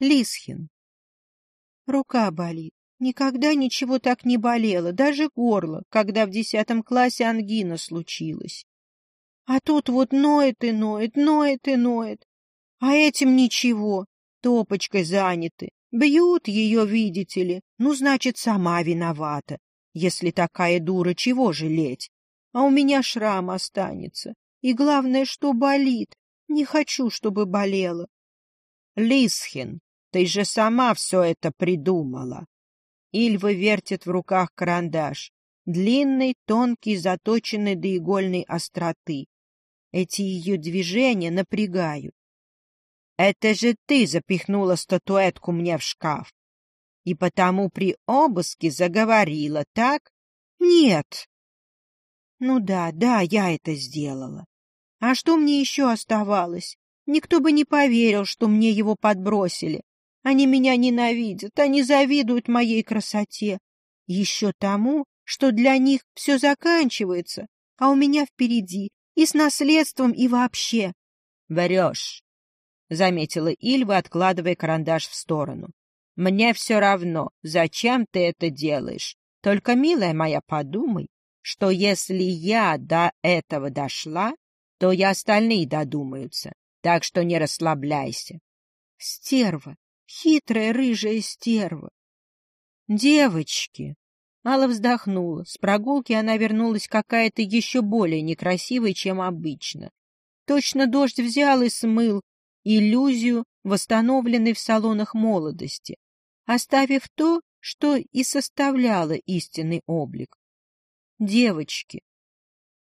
Лисхин. Рука болит. Никогда ничего так не болело, даже горло, когда в десятом классе ангина случилась. А тут вот ноет и ноет, ноет и ноет. А этим ничего, топочкой заняты. Бьют ее, видите ли. Ну, значит, сама виновата. Если такая дура, чего жалеть? А у меня шрам останется. И главное, что болит. Не хочу, чтобы болело. Лисхин, ты же сама все это придумала. Ильва вертит в руках карандаш. Длинный, тонкий, заточенный до игольной остроты. Эти ее движения напрягают. Это же ты запихнула статуэтку мне в шкаф. И потому при обыске заговорила, так? Нет. Ну да, да, я это сделала. А что мне еще оставалось? Никто бы не поверил, что мне его подбросили. Они меня ненавидят, они завидуют моей красоте. Еще тому, что для них все заканчивается, а у меня впереди и с наследством, и вообще. — Врешь, — заметила Ильва, откладывая карандаш в сторону. — Мне все равно, зачем ты это делаешь. Только, милая моя, подумай, что если я до этого дошла, то и остальные додумаются, так что не расслабляйся. Стерва, хитрая рыжая стерва. Девочки! Алла вздохнула. С прогулки она вернулась какая-то еще более некрасивой, чем обычно. Точно дождь взял и смыл иллюзию, восстановленной в салонах молодости, оставив то, что и составляло истинный облик. Девочки,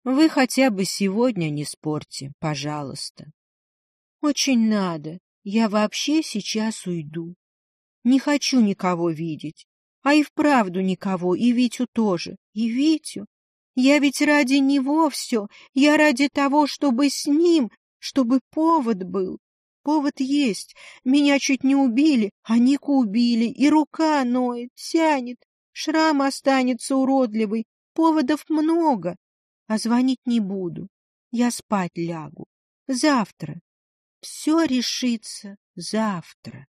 вы хотя бы сегодня не спорьте, пожалуйста. Очень надо. Я вообще сейчас уйду. Не хочу никого видеть. А и вправду никого, и Витю тоже. И Витю. Я ведь ради него все. Я ради того, чтобы с ним, чтобы повод был. Повод есть. Меня чуть не убили, а Нику убили, и рука ноет, тянет. Шрам останется уродливый. Поводов много. А звонить не буду. Я спать лягу. Завтра. Все решится завтра.